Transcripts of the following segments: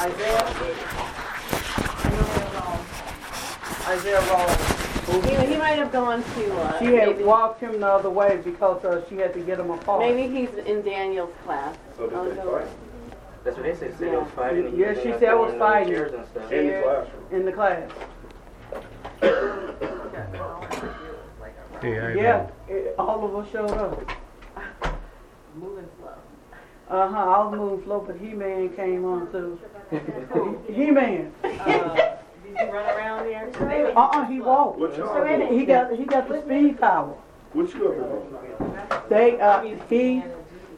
Isaiah? Isaiah Rollins. He, he might have gone to. Uh, She had maybe, walked him the other way because uh, she had to get him a car. maybe he's in Daniel's class. So did Oh, they no. fight? That's what they said. Said they was fighting. Yeah, she said throwing was them fighting. Chairs and stuff. In the classroom. in the class. Hey, I Yeah, it, all of us showed up. Moving slow. Uh huh, I was moving slow, but He Man came on too. He Man. Uh, did you run around there? Uh uh, he walked. What y'all doing? He got, he got the speed power. What you up here They, uh, he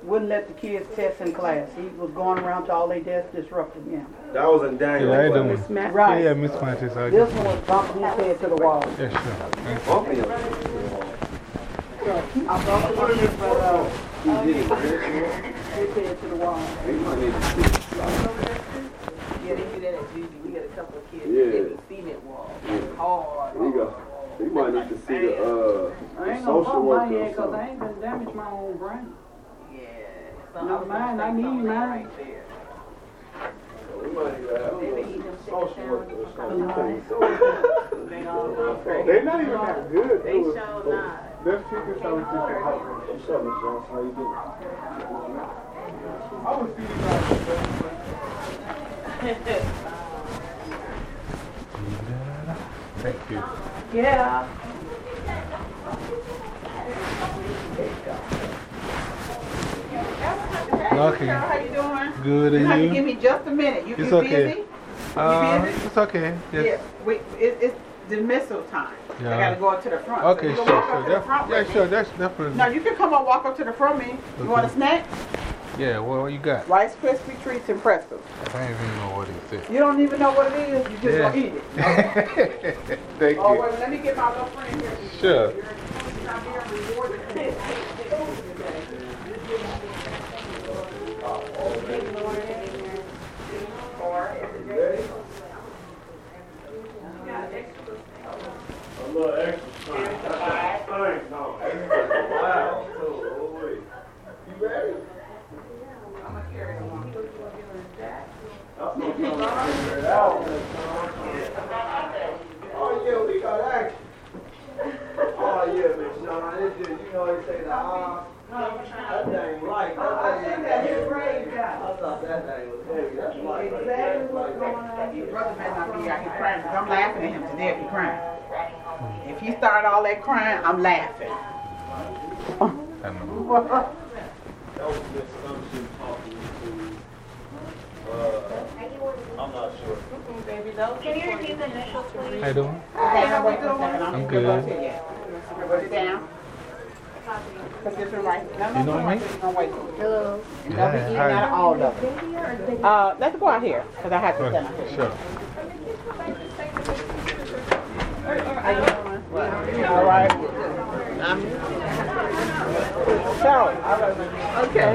wouldn't let the kids test in class. He was going around to all their desks disrupting them. That was in Daniel. Yeah, I class. don't. Miss Matt, Yeah, right. yeah, Miss Mattis. I This just. one was bumping his head to the wall. Yeah, sure. Thank you. Both of them. I bumped him, but, uh, the. He might need to see. Yeah, they do that at Judy. We got a couple of kids the cement wall. Hard. He go. He might need to see the, uh, I ain't gonna social my head because I ain't gonna damage my own brain. Yeah. Not mine, I need mine. We social. They're not even that good. They show not. Them chicken sandwiches can help. What's up, Miss Johnson? How you doing? I was feeding Thank you. Yeah. Okay. How you doing? Good, You have to and give you? me just a minute. You, It's you okay. busy? Uh, busy? it's okay. Yeah. Wait, it, it's dismissal time. I gotta go up to the front. So Okay, you sure, sure. to the front yeah, with me. sure. That's definitely. No, you can come on, walk up to the front me. You want a snack? Yeah, well, what you got? Rice Krispie treats and pretzels. I don't even know what it is. You don't even know what it is. You just Yeah. gonna eat it. Thank Oh, you. wait, let me get my little friend here. Sure. little extra time. That's a thing, no. Wow. Oh, wait. You ready? I'm gonna carry the one. I'm trying to figure it out. Oh, yeah, we got action. Oh, yeah, Miss Shawn, it's just, you know, they say the, ah, that thing light. I think that his grade I thought that thing was heavy. That's light. Exactly what's going on. Your brother better not be out here crying, 'cause I'm laughing at him to death. He crying. If he start all that crying, I'm laughing. I know. That was Miss Thompson talking to, I'm not sure. Can you repeat the initials, please? How you doing? Okay, now wait for a second. I'm I'm good. good. Put it down. Put right. No, no, You know put it right me? there. Don't wait. Hello. And Yeah, eating hi. out of all of them. Uh, let's go out here, because I have to stand out sure. How you doing? All right. Okay.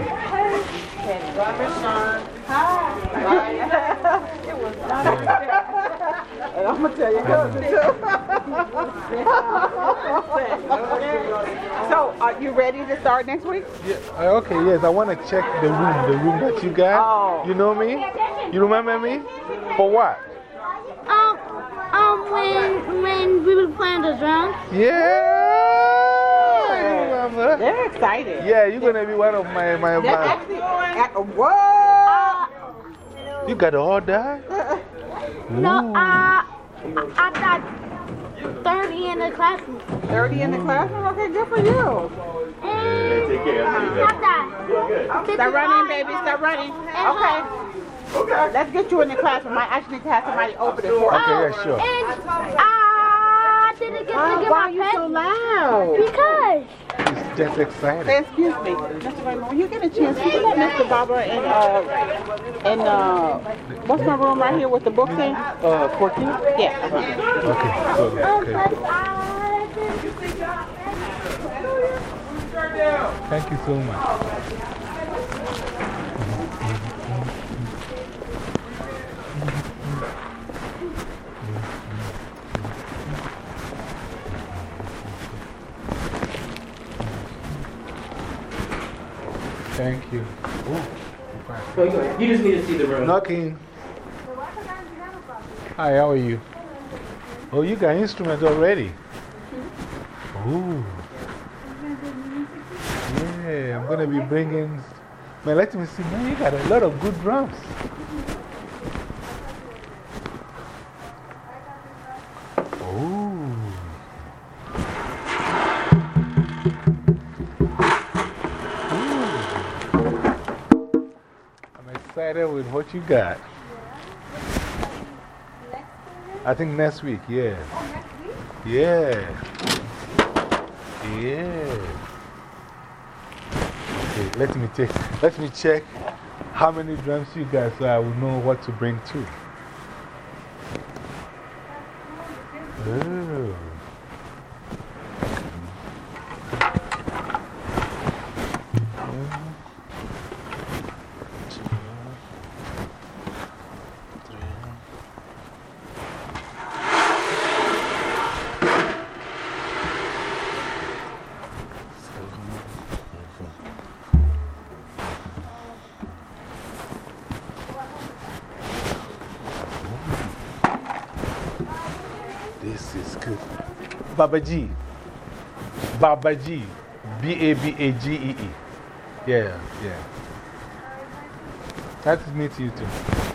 Robert Sean. Hi. It was And I'm going to tell you cousin too. so, are you ready to start next week? Yeah, uh, okay, yes, I want to check the room, the room that you got. Oh. You know me? You remember me? For what? When, when we were playing the drums. Yeah! You remember? They're excited. Yeah, you're going to be one of my. my, They're my actually, at, what? you got all that? No, uh, I got 30 in the classroom. 30 in the classroom? Okay, good for you. And Take care. not that. Start running, baby. Start running. Okay. Okay. Let's get you in the classroom. I actually need to have somebody open it for us. Okay, yeah, sure. And I didn't get to get Why are my you so loud? because It's just excited. Excuse me, Mr. Raymond, when you get a chance, can you let Mr. Barber in, uh, in, uh, what's my room right here with the books in? Uh, 14? Yeah. uh-huh. Okay, so, um, okay. but I didn't. Thank you so much. Thank you. Ooh, you just need to see the room. Knocking. Hi, how are you? Oh, you got instruments already? Ooh. Yeah, I'm going to be bringing. Man, let me see. Man, you got a lot of good drums. What you got. I think next week, yeah. Oh, yeah. Yeah. Okay, let me take, let me check how many drums you got so I will know what to bring too. Baba G. Baba G. B A B A G E E. Yeah, yeah. Nice to meet you too.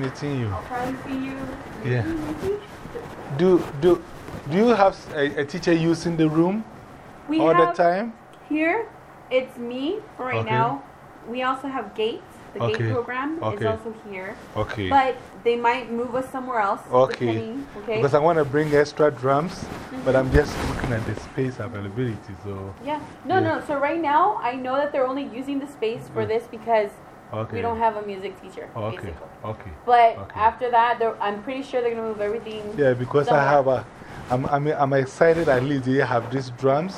Meeting you. I'll see you. Yeah. Do, do, do you have a, a teacher using the room We all the time? here, it's me right Okay. now. We also have Gates. The Okay. Gate program is also here. Okay. But they might move us somewhere else. Okay. okay. Because I want to bring extra drums, but mm-hmm. I'm just looking at the space availability. So, yeah. No, Yeah. no. So right now, I know that they're only using the space for mm. this because okay. we don't have a music teacher. Okay. Basically. Okay. But Okay. after that, I'm pretty sure they're going to move everything. Yeah, because I have a. I'm, I'm, I'm excited at least they have these drums,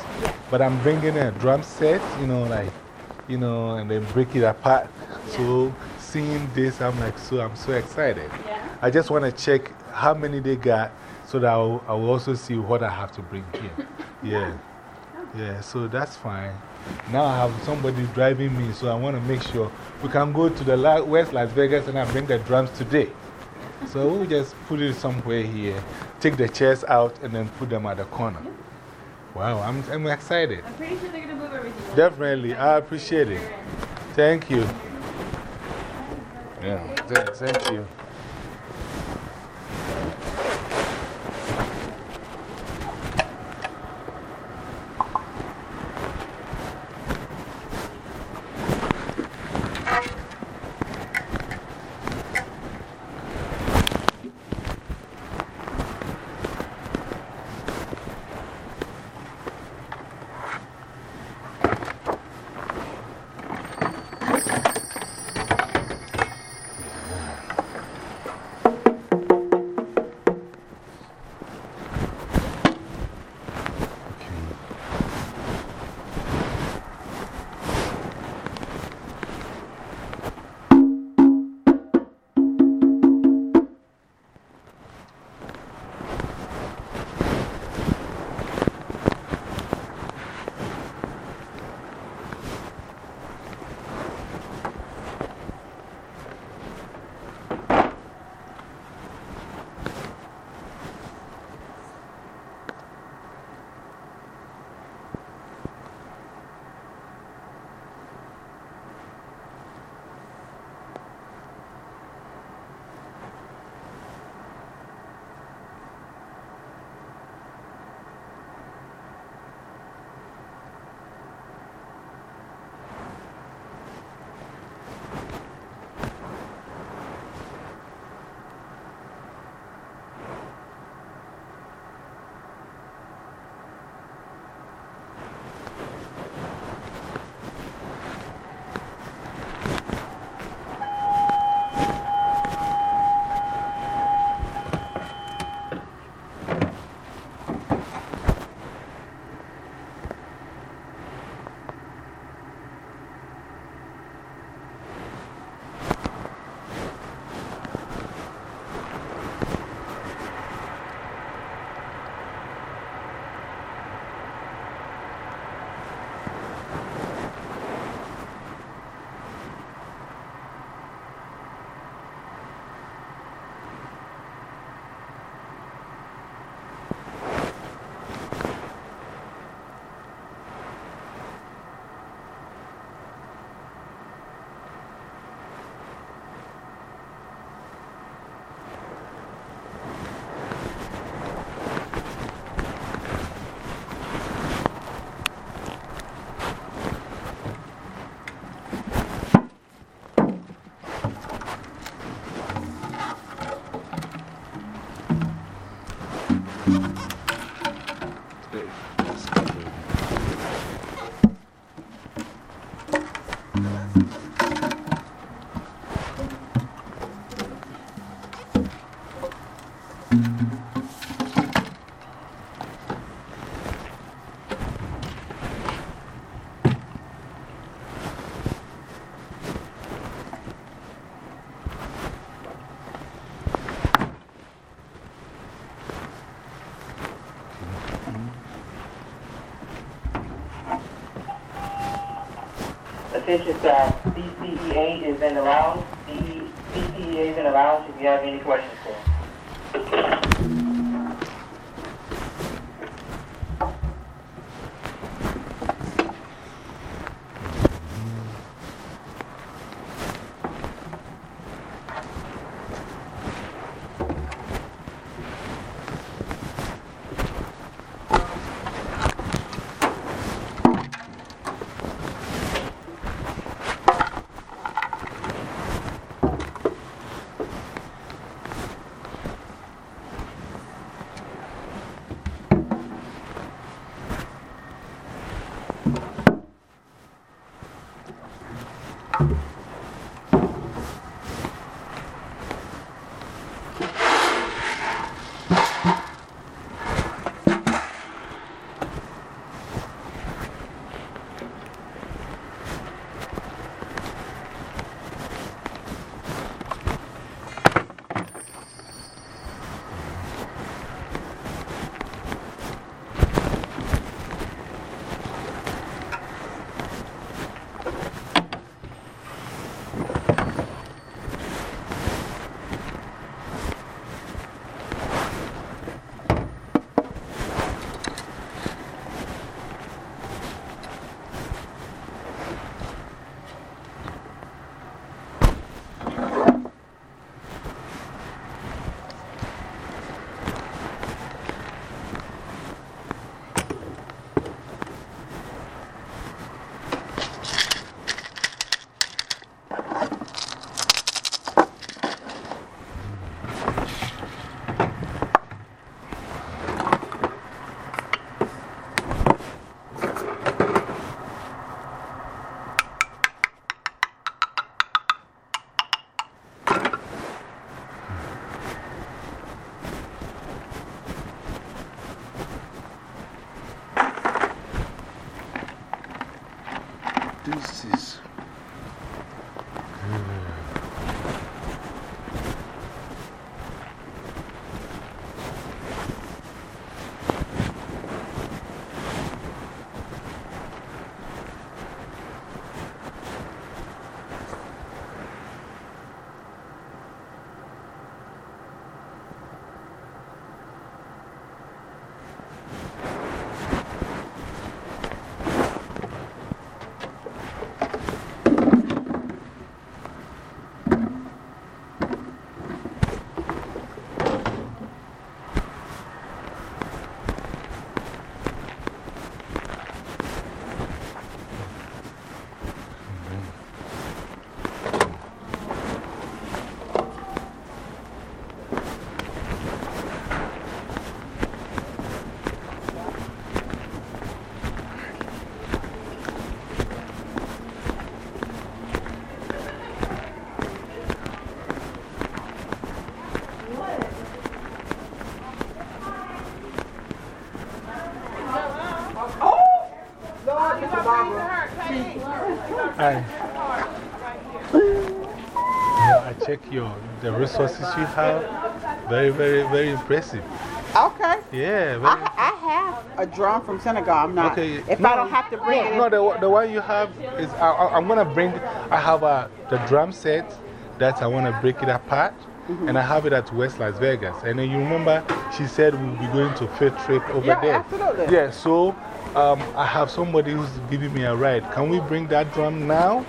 but I'm bringing a drum set, you know, like, you know, and then break it apart. So, seeing this, I'm like, so, I'm so excited. Yeah. I just want to check how many they got so that I'll, I will also see what I have to bring here. Yeah. Yeah, so that's fine. Now I have somebody driving me, so I want to make sure we can go to the La West Las Vegas and I bring the drums today. So we'll just put it somewhere here, take the chairs out, and then put them at the corner. Wow, I'm, I'm excited. I'm pretty sure they're going to move everything. Definitely, I appreciate it. Thank you. Yeah, th thank you. Letitia Scott, CCEA is in the lounge. CE CCEA is in the lounge. If you have any questions Hi. I check your the resources you have. Very, very, very impressive. Okay. Yeah, very. I, I have a drum from Senegal. I'm not. Okay. If no, I don't have to bring no, it. No, the, one- the one you have is. I, I, I'm going to bring. I have a, the drum set that I want to break it apart. Mm-hmm. And I have it at West Las Vegas. And then you remember she said we'll be going to field trip over Yeah, there. absolutely. Yeah, so um, I have somebody who's giving me a ride. Can we bring that drum now?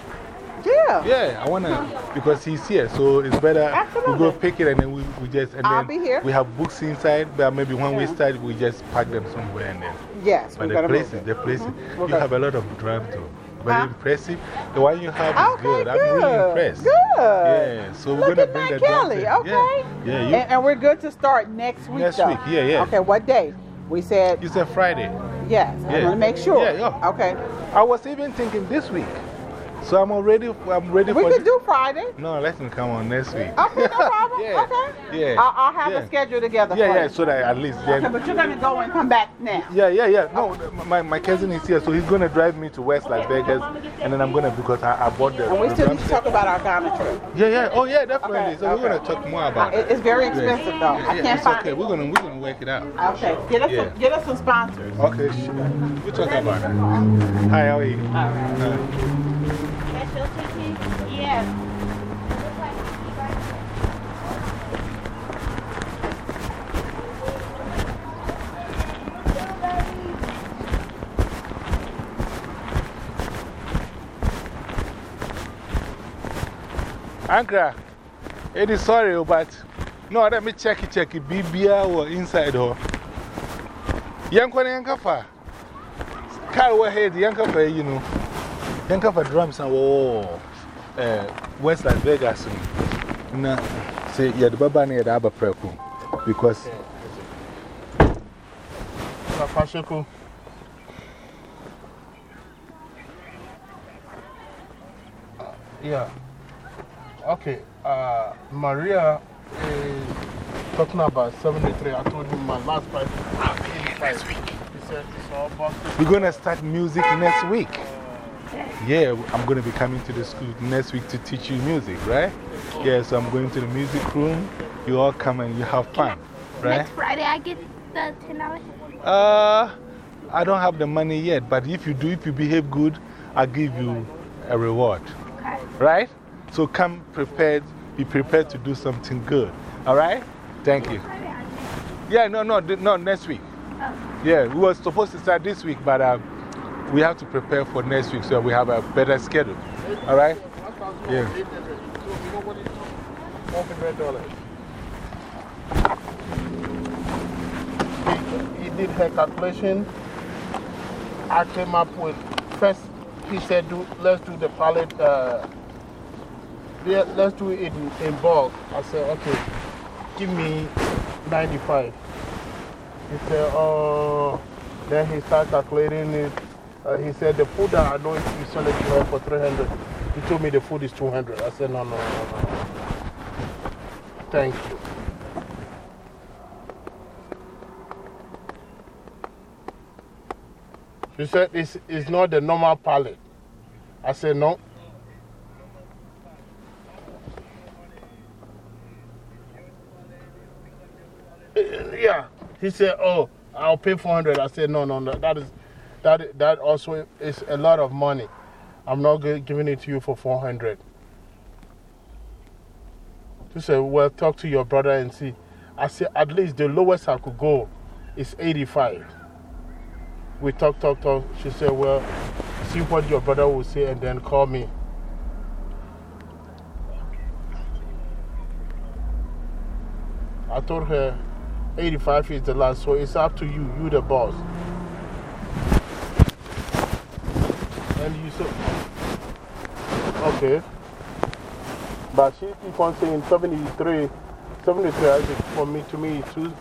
Yeah. Yeah, I want to, because he's here, so it's better we go pick it and then we, we just, and I'll then be here. we have books inside, but maybe when we start, we just pack them somewhere and then. Yes. But the places, the places, Mhm. you have a lot of drums too. Very、huh? Impressive. The one you have is Okay, good. I'm really impressed. Good. Yeah, so we're Look going to bring that, the drums Kelly. in. Okay. Yeah, yeah you, And, and we're good to start next week. Next though. week, yeah, yeah. Okay, what day? We said you said Friday. Yes. I Yeah. want to make sure. Yeah, yeah. Okay. I was even thinking this week. So I'm already, I'm ready for. We for could thi- do Friday. No, let me come on next week. Okay, no problem. Yeah. Okay. Yeah. I'll, I'll have Yeah. a schedule together Yeah, yeah, you. so that at least then. Okay, but you're going to go and come back now. Yeah, yeah, yeah. No, my, my cousin is here, so he's going to drive me to West Las Vegas. And then I'm going to, because I, I bought the. And we still need to talk about our Ghana trip. Yeah, yeah. Oh, yeah, definitely. Okay, so we're going to talk more about It- it. it's very expensive, though. I can't it's find okay. it. We're going to we're gonna work it out. Okay. Get us, Yeah. some, get us some sponsors. Okay, sure. We'll talk about that. Hi, how are you? All right. Yeah. Ankara, it is sorry, but no, let me check it, check it. BBR or inside her. Yankwan Yankafa. Car were head, Yankafa, you know. Yankafa drums and whoa oh, West Las Vegas. No, say, yeah, the Baba near the Abba Preku. Because. Pasheko. Yeah. Okay. Uh, Maria is talking about 73. I told him my last price is 85. He said it's all busted. We're going to start music next week. Yeah, I'm going to be coming to the school next week to teach you music, right? Yeah, so I'm going to the music room. You all come and you have fun, right? Next Friday, I get the $10. Uh, I don't have the money yet, but if you do, if you behave good, I'll give you a reward. Okay. Right? So come prepared, be prepared to do something good. All right? Thank you. Yeah, no, no, no, next week. Yeah, we were supposed to start this week, but uh, we have to prepare for next week so we have a better schedule. All right? Yeah. He, he did her calculation. I came up with first, he said, do, let's do the pallet. Uh, let's do it in, in bulk. I said, okay, give me 95. He said, oh, then he started calculating it. Uh, he said, the food that I know you sell it to her for 300. He told me the food is 200. I said, no, no, no, no. Thank you. She said, it's, it's not the normal pallet. I said, no. Yeah. He said, oh, I'll pay 400. I said, no, no, no. That, is, that, that also is a lot of money. I'm not giving it to you for 400. She said, well, talk to your brother and see. I said, at least the lowest I could go is 85. We talk, talk, talk. She said, well, see what your brother will say and then call me. I told her 85 is the last, so it's up to you. You the boss. And you said, okay. But she keep on saying 73, 73 I think for me, to me, too,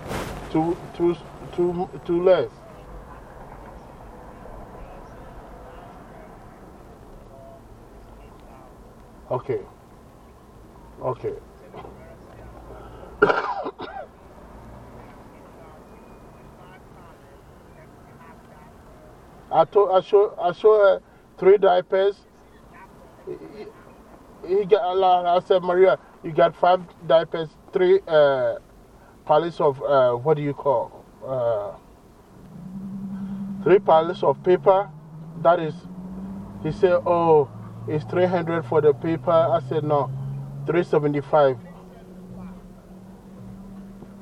too, too, too, too less. Okay. Okay. I, told, I, show, I show her three diapers. He, he got, I said, Maria, you got five diapers, three uh, pallets of, uh, what do you call? Uh, three pallets of paper. That is, he said, oh, it's 300 for the paper. I said, no, 375.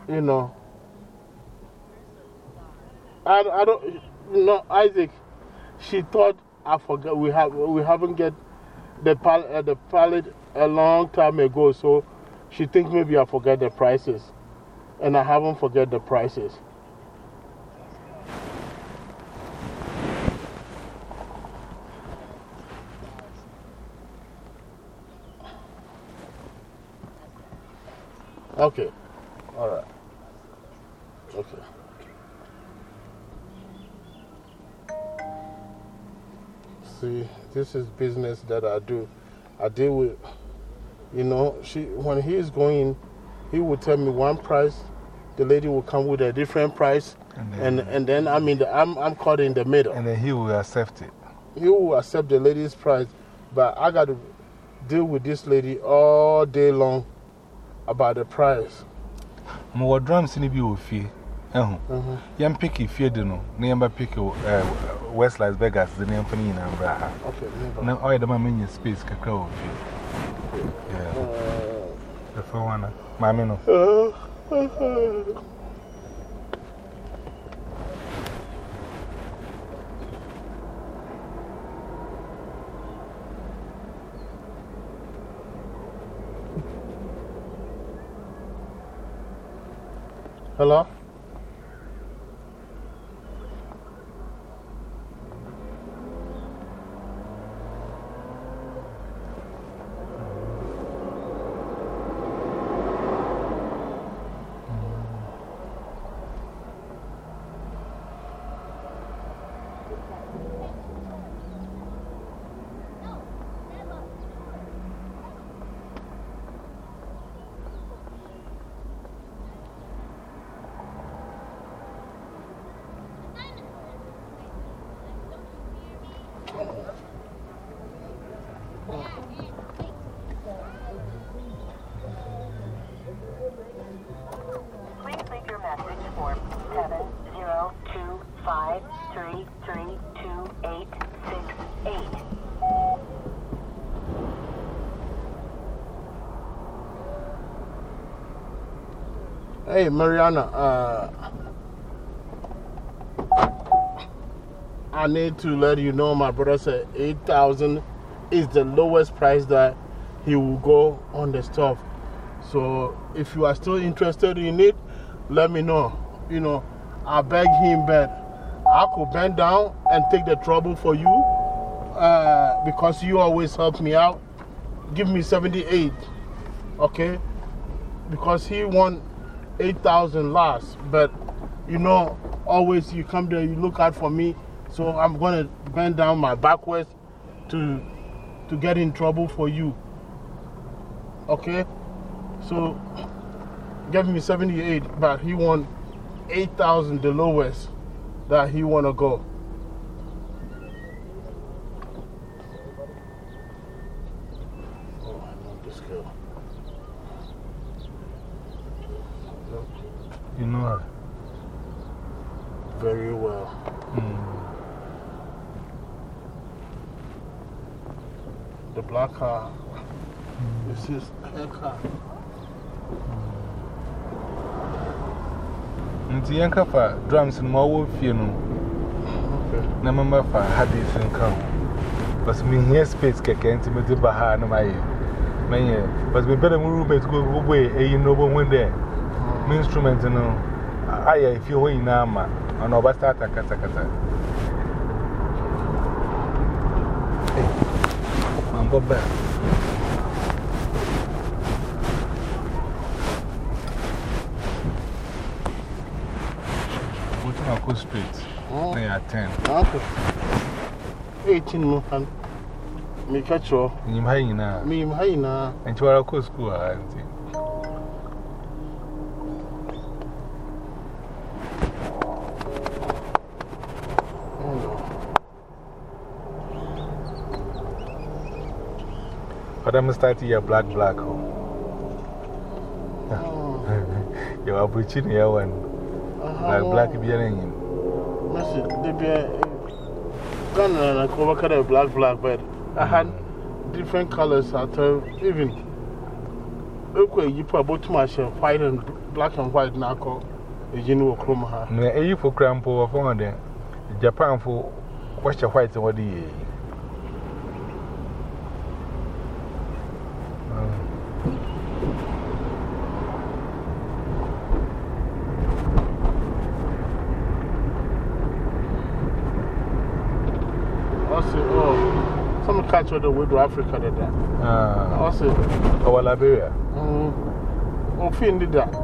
You know. I, I don't, no, Isaac, she thought I forgot we, have, we haven't get the, uh, the pallet a long time ago, so she thinks maybe I forgot the prices. And I haven't forget the prices. Okay. All right. Okay. See, this is business that I do. I deal with, you know, she, when he is going, he will tell me one price, the lady will come with a different price, and then, and, and then I mean, the, I'm, I'm caught in the middle. And then he will accept it. He will accept the lady's price, but I got to deal with this lady all day long about the price. Drums in the view of fee. Uh -huh. Yam picky fear, you know, pick West Las Vegas, the name for me in Ambraha. Okay, now all the mammy space can grow with you. Yeah. The phone. Uh, Hello? Three three two eight six eight. Hey, Mariana, uh, I need to let you know my brother said 8000 is the lowest price that he will go on the stuff. So if you are still interested in it, let me know. You know, I beg him, but I could bend down and take the trouble for you uh, because you always help me out. Give me 78, okay? Because he won 8,000 last, but you know, always you come there, you look out for me. So I'm going to bend down my backwards to, to get in trouble for you. Okay? So give me 78, but he won 8,000, the lowest that he want to go. Yankafa drums in Mawo Fiano. Namamba for I'll go straight. Mm. Then at 10. Okay. 18 no. And me catch you. You're high now. Me, I'm high now. And you are go school, auntie. But I'm starting your black black hole. Your opportunity, one. Black black be in him. Mercy, they be Ghana and I cover color black black but I had different colors at even Okay, you put about too much white and black and white now called a genuine chroma. ha. No, a you for crampo of one day. Japan for what's your white and what do you? Also, catch the way to Africa. Ah, Also, our Liberia. um, on fin did that.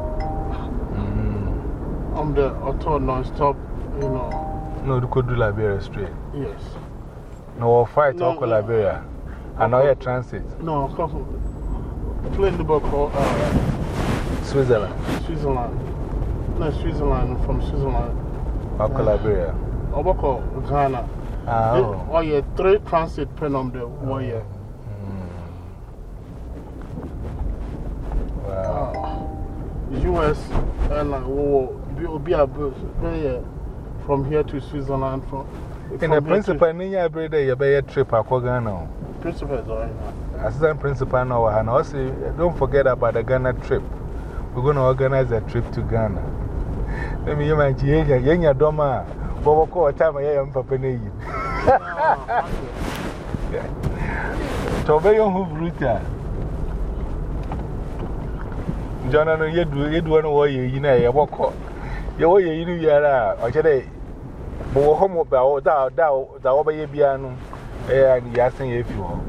On the auto non stop, you know. No, you could do Liberia straight. Yes. No, fight No, Uncle Liberia. And now you're transit. No, from playing the book called uh, Switzerland. Switzerland. No, Switzerland, from Switzerland. Uncle Liberia. Oboko, Ghana. Ah, They- oh. Oh, yeah, three transit pen on the one year. Wow. US airline will be, will be a bus uh, from here to Switzerland. From, In the principal, Ninya every day, you trip a Kogano. To, principal is all right now. Assistant principal now, and also don't forget about the Ghana trip. We're going to organize a trip to Ghana. Let me imagine, Yenya Doma, Bobo call a time Tobe yon hou bruta. Njona no yedu yedu wano woye yina ye woko. Ye woye yinu yara. Ochede bo wo homo ba o da da da wo ba ye bia no. Eh an yasin ye fi ho.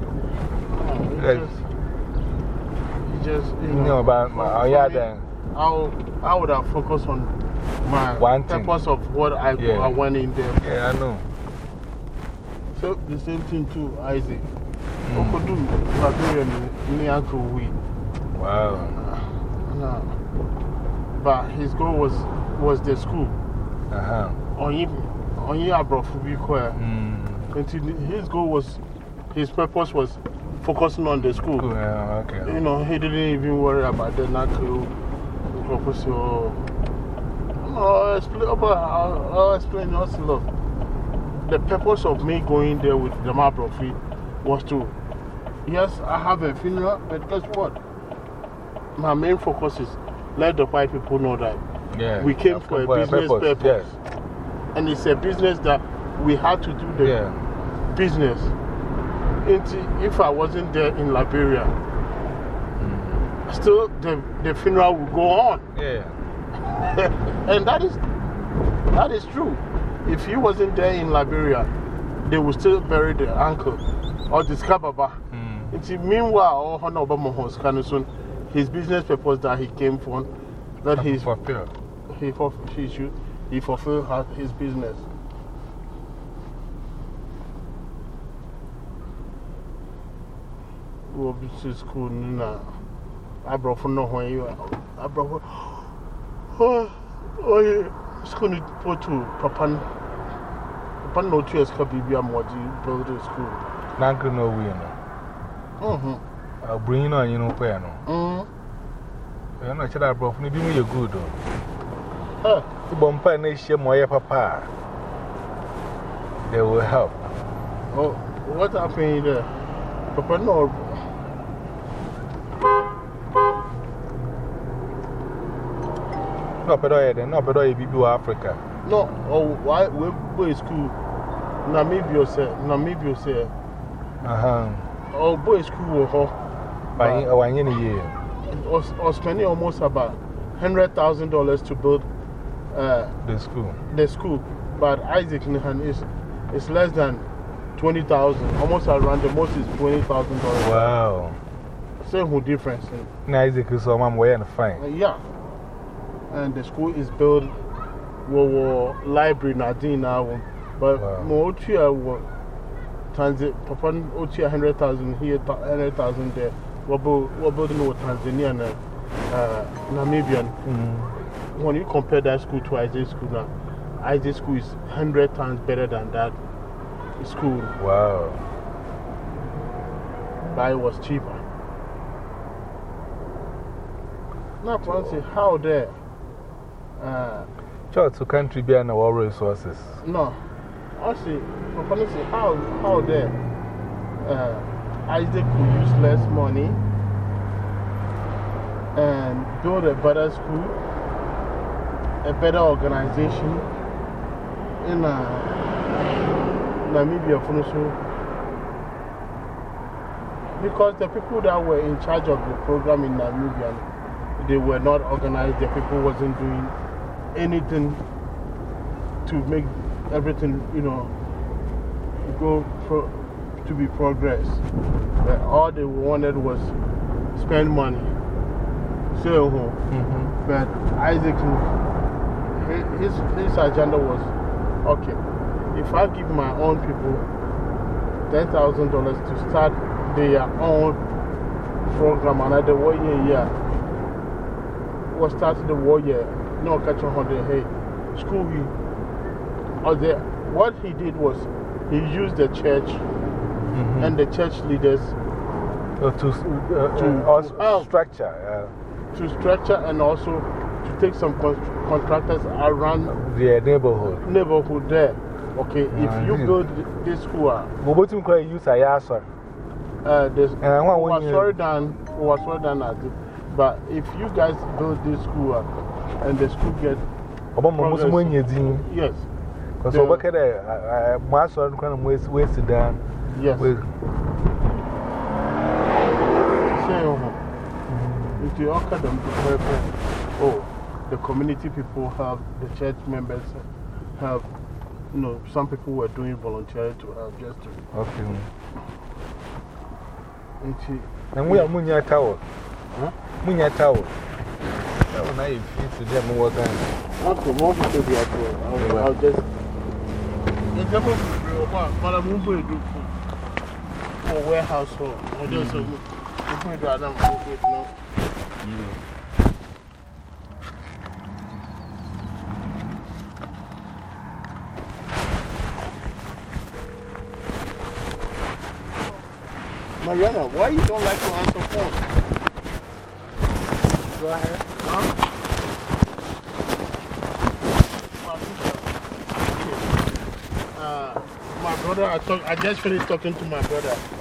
Just you know, no, but my, yeah, then I'll, I would have focused on my One thing. purpose of what I, yeah. I went in there. Yeah, I know. So the same thing to Isaac. Okodu, me uncle we. Wow. No. But his goal was, was the school. Uh huh. Onye, onye abrofu bi kwa. Mm. His goal was, his purpose was focusing on the school. Yeah, okay. You know, he didn't even worry about the. Purpose, so. No, I'll explain, I'll, explain also. The purpose of me going there with the Mabrofi was to, yes, I have a funeral, but guess what? My main focus is let the white people know that Yeah. we came for a business purpose. Yes. And it's a business that we had to do the Yeah. business. If I wasn't there in Liberia, mm-hmm. still the, the funeral will go on. Yeah. and that is, that is true. If he wasn't there in Liberia, they would still bury the uncle or the scababa. Mm. Until meanwhile, oh, Hana Obama Hoskanison, his business purpose that he came for, that he's, Fulfill. he, he should he fulfill her- his business. Go to school now. I brought for no you I brought oh oh yeah school ni wotu papa no papa no na otu ɛsika biribi ama ɔgye building school. N'ankere na owie no. Aburonyi na ɔnye no mm-hmm. kɔɛ no. Ɛyɛ na ɔkyerɛ aborɔfo no mm-hmm. bi mu yɛ good o ibɔ mpa na ehyia ma ɔyɛ papa. They will help. Oh, what happened there? Papa no No, but I dẹ No, but eh, I bibi wọ africa. no oh, why we go to school namibia ọsẹ namibia said. Uh huh. Oh, boy school wọ họ. wà á nyẹ ni yie. ọ spending almost about hundred thousand dollars to build. Uh, the school. The school, but Isaac Nihan is is less than twenty thousand. Almost around the most is twenty thousand dollars. Wow. Same who difference. Eh. Now Isaac is so I'm wearing fine. Uh, yeah. And the school is built with library Nadine now. But Wow. more Otia was Tanzania, Papa Otia 100,000 here, 100,000 there. Buil- we're building with Tanzania and uh, Namibian. Mm. When you compare that school to Isaac School now, Isaac School is 100 times better than that school, Wow. but it was cheaper. Now, Francis, how there? Church to country behind our resources. No. See, for say, how, how there Isaac could use less money and build a better school, a better organization in uh, Namibia, for so. Because the people that were in charge of the program in Namibia, they were not organized, the people wasn't doing anything to make everything, you know, go pro to be progress. But all they wanted was spend money. So, -hmm. but Isaac, his, his agenda was okay, if I give my own people $10,000 to start their own program, another one year, yeah, was start the war year, no catch on the hey, school we or the, what he did was he used the church -hmm. and the church leaders Uh, to uh, to uh, structure. Uh, to structure and also to take some con contractors around the neighborhood. neighborhood there. Okay, if Ah, you this- build this school, uh, what you call use a yasser? this And I want was you- sorry done, was sorry done as it. But if you guys build this school uh, and the school get when you progress- do. yes, Because over there, my son kind of waste waste down. yes. With, Say, uh, if you offer them to pray for, oh, the community people have, the church members have, you know, some people were doing volunteer to have just to. Okay. And we are Munya Tower. Huh? Munya Tower. That one I fit to them work on. Okay, more people be at work. I'll, I'll just. The government will be over, but I'm going to do for warehouse hall. I'll just say, we're going to do that now. Mariana, why you don't like to answer phone? Go ahead. Huh? Uh, my brother, I, talk, I just finished talking to my brother.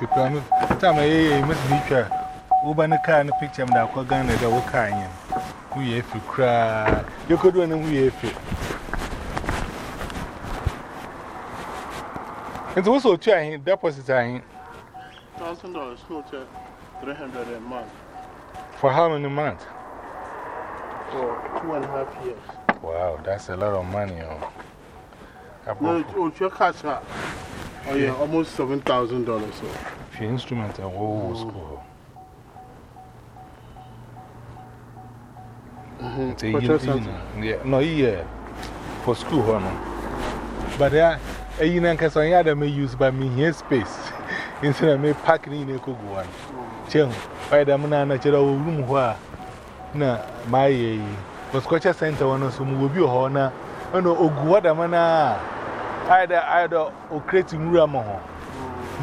fikra no time yeye must be twa uba na car deposit ahin thousand dollars no twa 300 a month for how many months for two and a half years wow that's a lot of money oh No, your cash, oh yeah, almost seven thousand dollars. So. If your instrument and what was cool. No, yeah, for school, no. But yeah, a yin and Casayada may use by me here space. Instead, I may pack it in a cook one. Chill, by the man, natural room where. Na, my ye was culture center one or some will be a honor. Oh no, Oguadamana either either or creating Ramaho.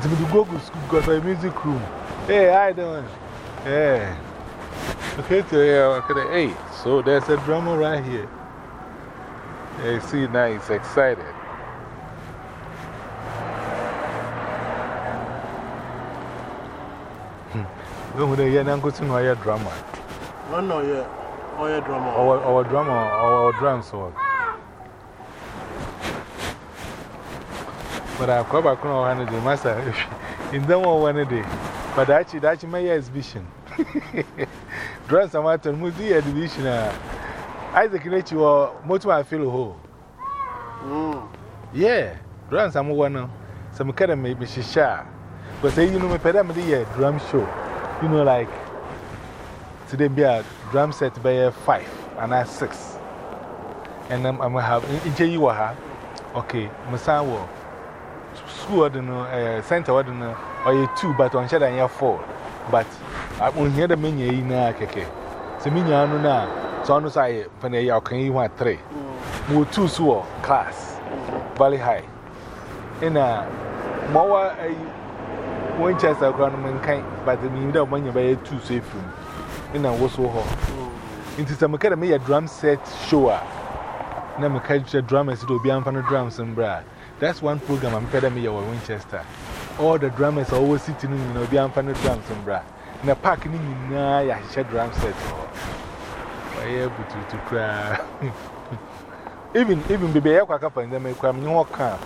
To go to school because of music room. Hey, I don't. Yeah. Okay, so yeah, okay, hey, so there's a drummer right here. Yeah, see, now he's excited. When they hear Uncle Tim, I drummer. No, no, yeah. Oh, yeah, drummer. Our, our drummer, our, our drums. So. But I've come back on one day, Master. In them one day. But actually, that's my exhibition. Drums are my turn, Muzi exhibition. Isaac Nature or I feel whole. Yeah, drums are one. Some kind of maybe she share. But say, you know, my pedamity, drum show. You know, like today be a drum set by five and I six. And I'm going to have in you have okay, Masawo school, I don't school ordinal、uh, eh, center ordinal or a two, but on Shadow year four. But ah, I won't hear the mini in a keke. So, mini anuna, so on us I penny or can you want three. Mm. Mu two school class, mm-hmm. Valley High. In a more a eh, Winchester groundman kind, but the mean that money by two safe room. In a Woso Hall. Into some academy, a drum set shower. Namakaja drummers, it will be on unfun drums and brad. That's one program I'm telling me at Winchester. All the drummers are always sitting in the Bianfano drums and bra. In a park in Naya, I shed drum set. I able to, to cry. Even, even baby, I quack up and then make come new camp.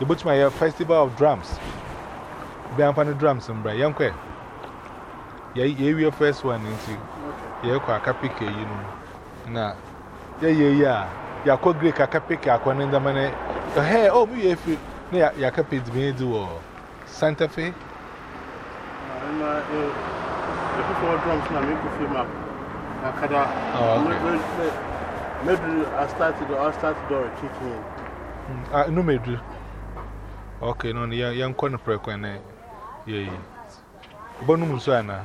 You put my festival of drums. Bianfano drums and bra. Young quay. Yeah, your first one into your quack up pick, you know. Now, yeah, yeah, yeah. Kwa great kaka pick akwa nenda mane Hey, oh, me if you, yeah, yeah, capit me do Santa Fe. I'm not for drums now, make you feel my Kada. Oh, Maybe I started, I started door kicking. Ah, no, maybe. Okay, no, yeah, young corner prequel. Yeah, Bonum Suana.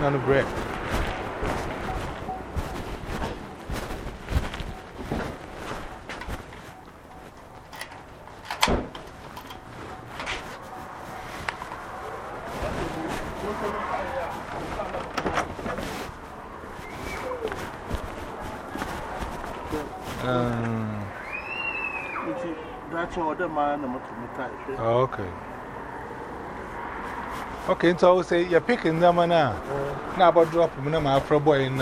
None bread. Oh, okay. Okay, so I would say you're picking them now. Now, about dropping them after boy in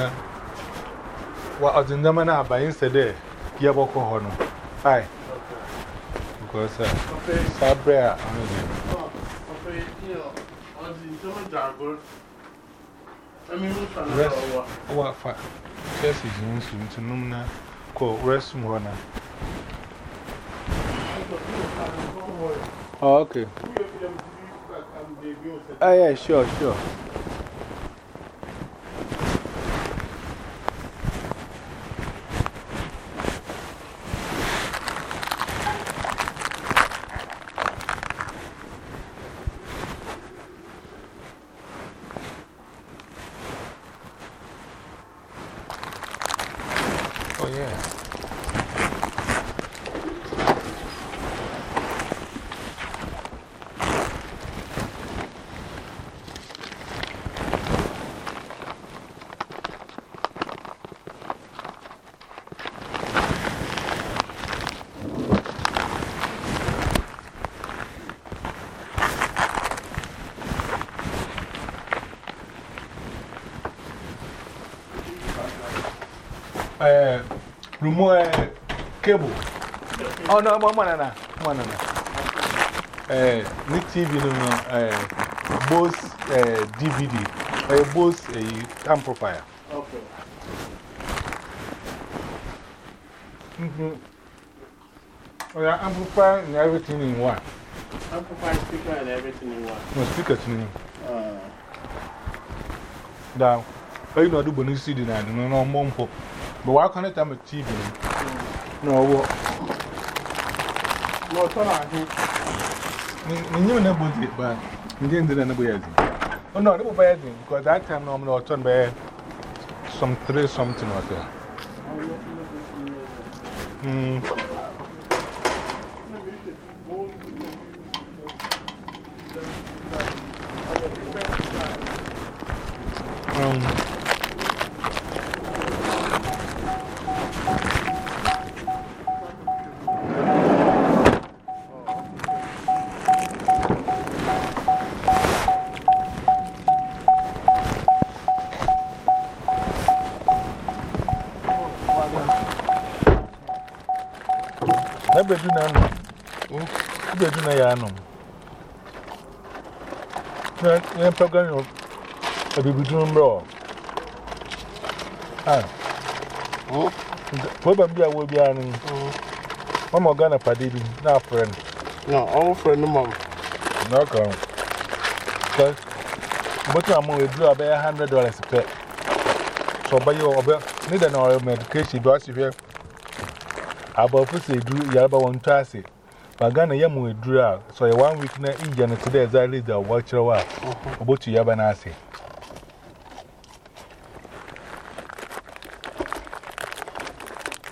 what are the number now by instead a corner. Hi. Because Sabra, I mean, what? Chess is in soon to Numna call rest runner. Oh, okay. Oh, oh, yeah, sure, sure. no uh, eh, cable. Oh, oh no, one banana. One banana. Eh, ní TV no, no, eh, Bose eh, DVD, eh, Bose eh, amplifier. Okay. Mm -hmm. Oh, yeah, amplifier and everything in one. Amplifier, speaker, and everything in one. No, speaker to me. Uh. Down. I know I do, but you see the nine, no, no, mom, pop. But why can't I tell me TV? No, what? No, turn on here. You it, but you didn't do it. Oh, no, never buy it because that time I'm not turn by some three something or there. Hmm. Um, na ya anọ m na mpaga nọ ebibiduru mmerọ a program bi a wọ bi anụ ọ ma ọga na pade bi na afọrọ na ọwụ fọrọ nụ ma m na ọka m mbotu na mụ eduru abịa hundred dollars pẹ? So ọbanye ọbịa n'ịda na medication bi ọ sị hwẹ abọfo yaraba wọn ntụ ase But Ghana, you will draw. So, one week now, Indian today is I read the watcher. What about you, Yabanasi?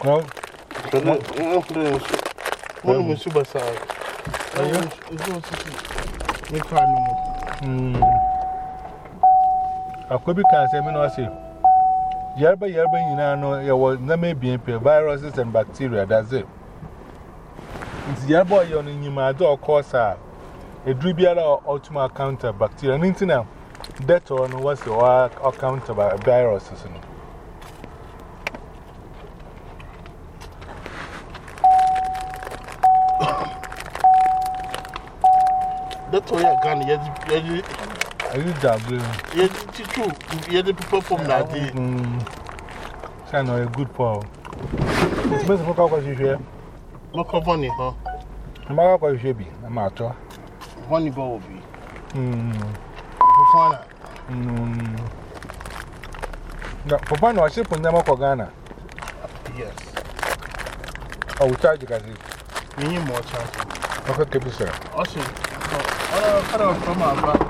No, hmm. no, no, super sorry. Akobi can say, I see. Yarba, Yarba, you know, there was no maybe virus and bacteria, that's it. Nti ya boy yon nyima do okosa. Edru biara otuma counter bacteria nti na that one was the or counter viruses no. That way again yedi yedi Are you dabbling? Yedi titu yedi people from that day. Mm. Sound a good power. It's best for. Moko Bonnie, huh? Moko is baby, a matter. Bonnie Bobby. Hm. Fofana. Hm. Fofana was shipped from Namoko Ghana. Yes. I will charge you guys. Minimum more charge. Okay, keep it, sir. Also, I don't know about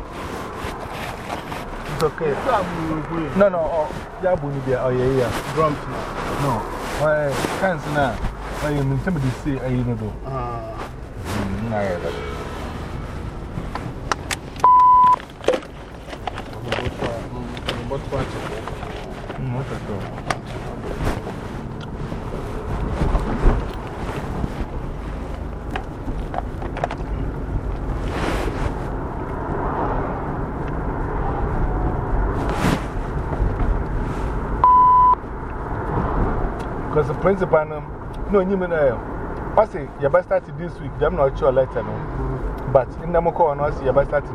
It's okay. No, no, oh, yeah, Bunibia, oh, yeah, yeah. Drums now. No. Why, can't now. あいうのにああいうのああいうのああいうのああいうプリンスパンの no, you mean, I say, you better start this week, I'm not sure later. No. But in the Moko, I say, you better start next